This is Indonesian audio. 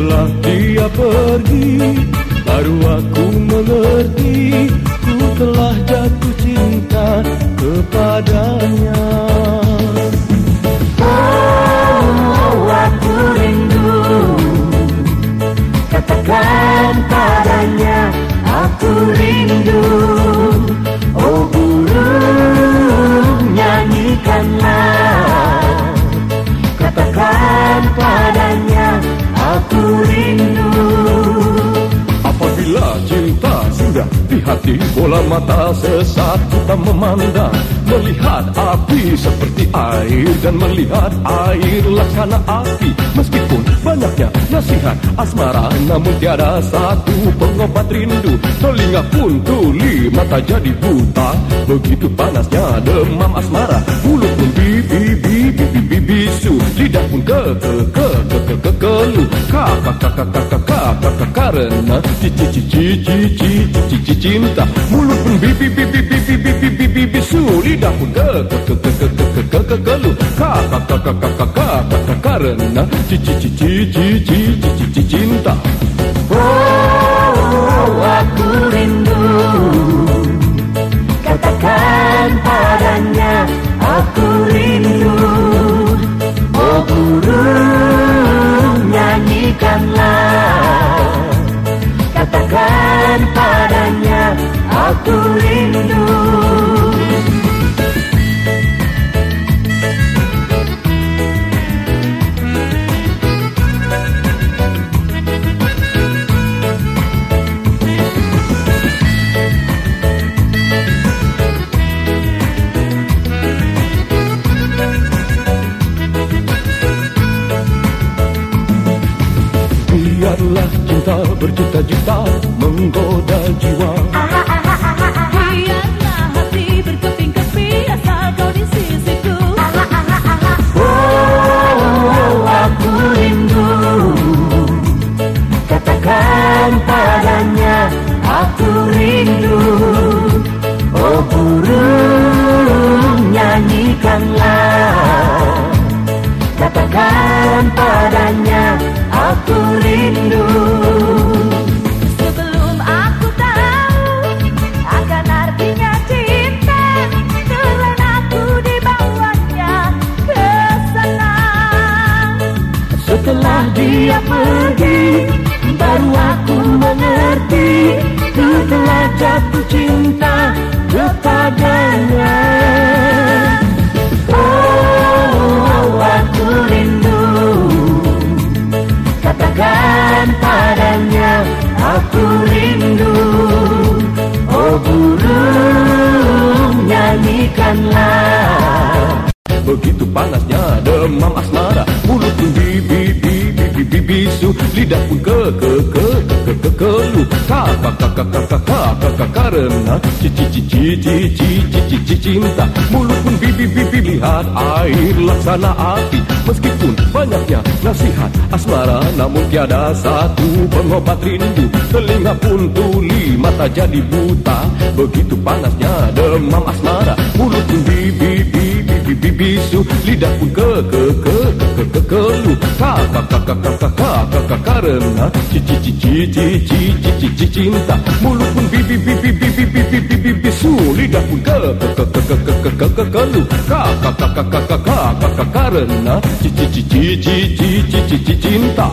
Setelah dia pergi Baru aku mengerti Ku telah jatuh cinta kepadanya. Oh, aku rindu Katakan padanya Aku rindu Aku rindu. Apabila cinta singgah di hati bola mata sesat kita memandang Melihat api seperti air dan melihat air laksana api. Meskipun banyaknya nasihat asmara namun tiada satu pengobat rindu. Telinga pun tuli, mata jadi buta. Begitu panasnya demam asmara Mulut pun bibi bibi bibi bisu. Lidah pun ke kakak karena cici cici cici cici cinta Mulut pun bibi bibi bibi bibi bibi Lidah pun ke ke ke ke cici cici cici cici cinta berjuta-juta menggoda jiwa. Biarlah cinta kepadanya. Oh, aku rindu. Katakan padanya Aku rindu. Oh burung nyanyikanlah. Begitu panasnya demam asmara Mulut pun bibi bibi bibi bisu Lidah pun ke ke ke kakak karena cinta Mulut pun bibi bibi lihat air laksana api. Meskipun banyaknya nasihat asmara Namun tiada satu pengobat rindu. Telinga pun tuli mata jadi buta. Begitu panasnya demam asmara Mulut pun bibi bibi bibi bisu Lidah pun ke ke ke ke ke ke keluh karena cinta mulut pun bibi bibi bibi bibi bibi bisu lidah pun kakak, karena cinta